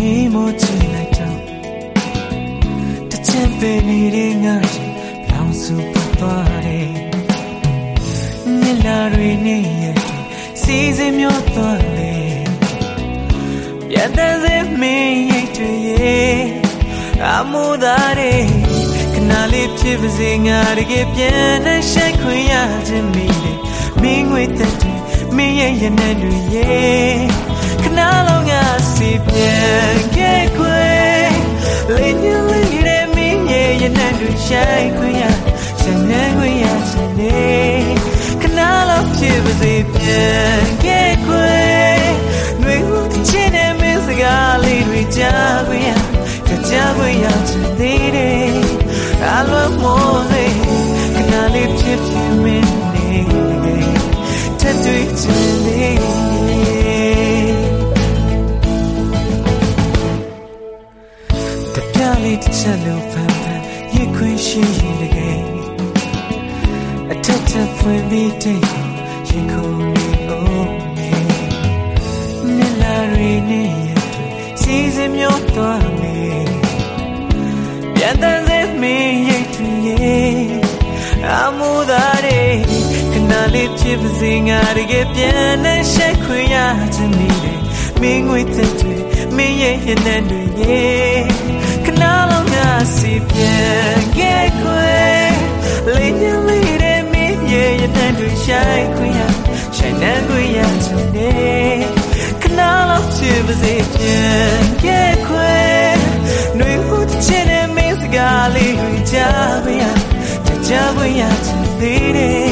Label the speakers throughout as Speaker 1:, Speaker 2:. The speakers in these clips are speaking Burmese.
Speaker 1: နေမချင်လိုက်တော့တချင်ပေနေတဲ့ငါရဲ့လောင်စုပတ်သွားတယ်မြလာတွေနဲ့ရဲ့စီစဉ်မြောသွားလေပြတ်တဲ့စမင်းရိတ်တွေရဲ့အမှုသာတဲ့ခဏလေးဖြစ်ပါစေငါတကယ်ပြန်နဲ့ရှိုက်ခွင့်ရခြင်းမီလေမင်းငွေတက်တယ်မင်းရဲ့ရနေတွေရဲ့ ခဏလုံးငါစီပြန်ခဲ့ခွေလေးညလေးတဲ့မင်းရဲ့ရနေတွေရှိတ်ခွင့်ရရှင်နေခွင့်ရရှင်နေခဏလုံးဖြစ်ပါစေပြန်ခဲ့ခွေနှွေဦးချင်တဲ့မင်းစကားလေးတွေကြားခွင့်ရကြားခွင့်ရချင်သေးတယ်အလွန်မိုးစေခဏလေးဖြစ်ဖြစ် လေးတစ်ချက်လို့ဖန်ဖန်ရခွင့်ရှိရင်တကယ်အထက်ထပ်ဖွင့်ပြီးတဲ့ရင်ခုန်နေအောင်မြလာရီနေရတဲ့စီစဉ်မျိုးသွားနေပြန်တန်းစေမင်းရိတ်ထွေရဲ့အမှုသားတွေခဏလေးဖြစ်ပါစေငါတကယ်ပြန်နေရှိခွင့်ရချင်နေတယ်မင်းငွေသက်တွေမင်းရဲ့ရင်နဲ့တွေရဲ့ခဏလုံးငါစီပြန်ခဲ့ခွေလေးညလေးတဲ့မင်းရဲ့ရင်နဲ့တွေ ရှိခွင့်ရရှိနေခွင့်ရချင်တယ်ခဏလုံးဖြစ်ပါစေပြန်ခဲ့ခွေနှွေဦးချင်တဲ့မင်းစကားလေးတွေကြားခွင့်ရကြားခွင့်ရချင်သေးတယ်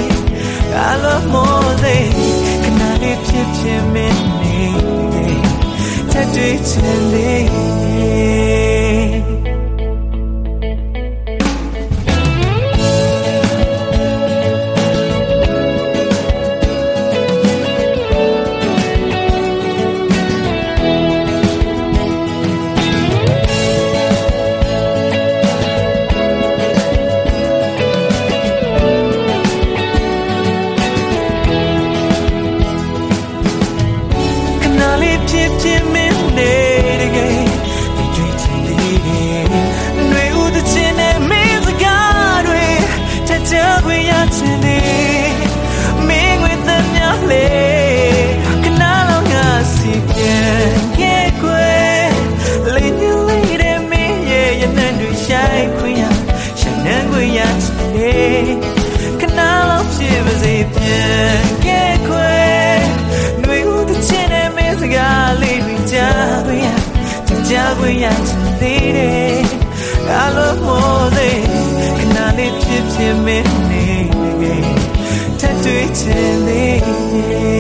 Speaker 1: အလိုမိုးစေခဏလေးဖြစ်ဖြစ်မင်းနေထပ်တွေ့ချင်သေး လေး ခွင့်ရချင်သေးတယ်အလိုမိုးသေးခဏလေးဖြစ်ဖြစ်မင်းနေထပ်တွေ့ချင်သေး